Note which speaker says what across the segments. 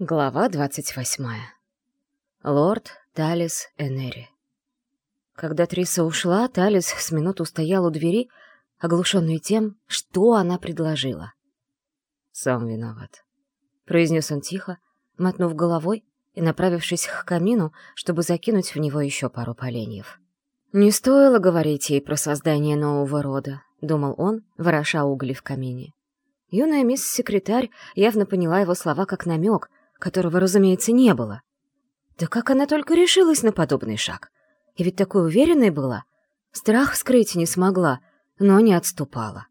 Speaker 1: Глава двадцать восьмая. Лорд Талис Энери. Когда Триса ушла, Талис с минуту стоял у двери, оглушенный тем, что она предложила. «Сам виноват», — произнес он тихо, мотнув головой и направившись к камину, чтобы закинуть в него еще пару поленьев. «Не стоило говорить ей про создание нового рода», — думал он, вороша угли в камине. Юная мисс-секретарь явно поняла его слова как намек — которого, разумеется, не было. Да как она только решилась на подобный шаг? И ведь такой уверенной была. Страх скрыть не смогла, но не отступала.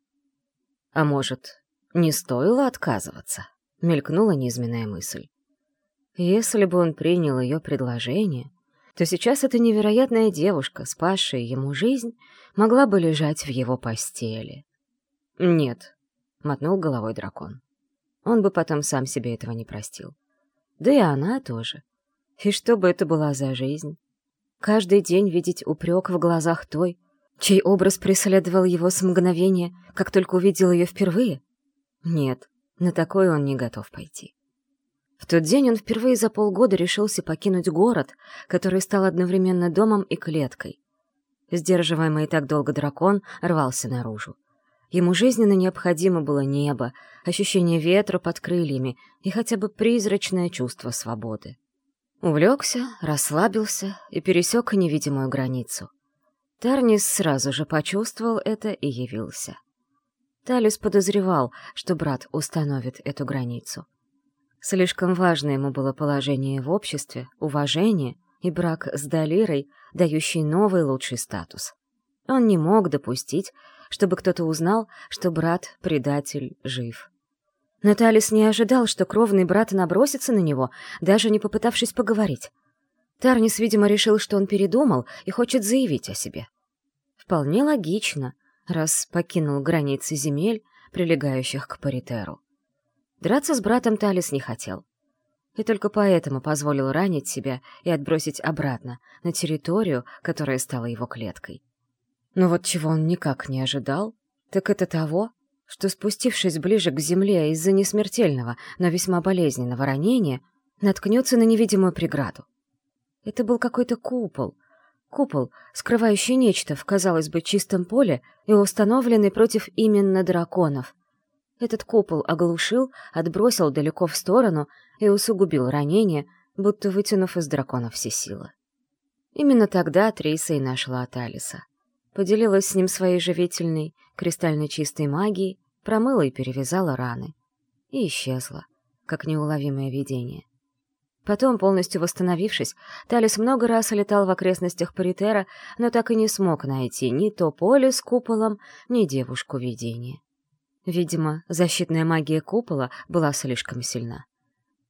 Speaker 1: А может, не стоило отказываться? Мелькнула низменная мысль. Если бы он принял ее предложение, то сейчас эта невероятная девушка, спасшая ему жизнь, могла бы лежать в его постели. «Нет», — мотнул головой дракон. Он бы потом сам себе этого не простил. Да и она тоже. И что бы это была за жизнь? Каждый день видеть упрек в глазах той, чей образ преследовал его с мгновения, как только увидел ее впервые? Нет, на такое он не готов пойти. В тот день он впервые за полгода решился покинуть город, который стал одновременно домом и клеткой. Сдерживаемый так долго дракон рвался наружу. Ему жизненно необходимо было небо, ощущение ветра под крыльями и хотя бы призрачное чувство свободы. Увлекся, расслабился и пересек невидимую границу. Тарнис сразу же почувствовал это и явился. Талис подозревал, что брат установит эту границу. Слишком важно ему было положение в обществе, уважение и брак с Далирой, дающий новый лучший статус. Он не мог допустить, чтобы кто-то узнал, что брат-предатель жив. Наталис не ожидал, что кровный брат набросится на него, даже не попытавшись поговорить. Тарнис, видимо, решил, что он передумал и хочет заявить о себе. Вполне логично, раз покинул границы земель, прилегающих к Паритеру. Драться с братом Талис не хотел. И только поэтому позволил ранить себя и отбросить обратно, на территорию, которая стала его клеткой. Но вот чего он никак не ожидал, так это того, что, спустившись ближе к земле из-за несмертельного, но весьма болезненного ранения, наткнется на невидимую преграду. Это был какой-то купол. Купол, скрывающий нечто в, казалось бы, чистом поле и установленный против именно драконов. Этот купол оглушил, отбросил далеко в сторону и усугубил ранение, будто вытянув из дракона все силы. Именно тогда Трейса и нашла Аталиса поделилась с ним своей живительной, кристально чистой магией, промыла и перевязала раны. И исчезла, как неуловимое видение. Потом, полностью восстановившись, Талис много раз летал в окрестностях Паритера, но так и не смог найти ни то поле с куполом, ни девушку видения. Видимо, защитная магия купола была слишком сильна.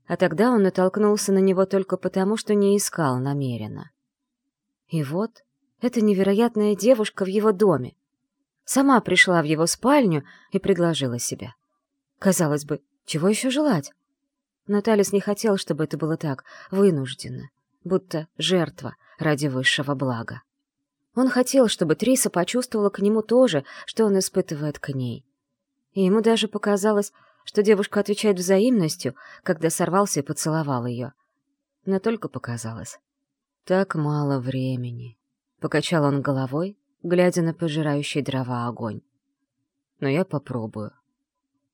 Speaker 1: А тогда он натолкнулся на него только потому, что не искал намеренно. И вот эта невероятная девушка в его доме. Сама пришла в его спальню и предложила себя. Казалось бы, чего еще желать? Но Талис не хотел, чтобы это было так, вынужденно, будто жертва ради высшего блага. Он хотел, чтобы Триса почувствовала к нему то же, что он испытывает к ней. И ему даже показалось, что девушка отвечает взаимностью, когда сорвался и поцеловал ее. Но только показалось. Так мало времени. Покачал он головой, глядя на пожирающий дрова огонь. Но я попробую.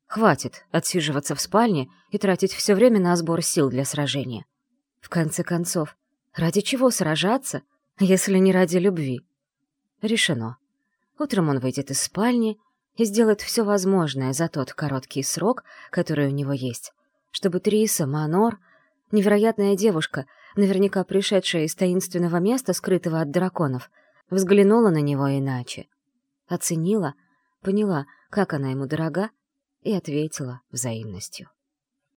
Speaker 1: Хватит отсиживаться в спальне и тратить все время на сбор сил для сражения. В конце концов, ради чего сражаться, если не ради любви? Решено. Утром он выйдет из спальни и сделает все возможное за тот короткий срок, который у него есть, чтобы Триса, Манор, невероятная девушка, наверняка пришедшая из таинственного места, скрытого от драконов, взглянула на него иначе. Оценила, поняла, как она ему дорога, и ответила взаимностью.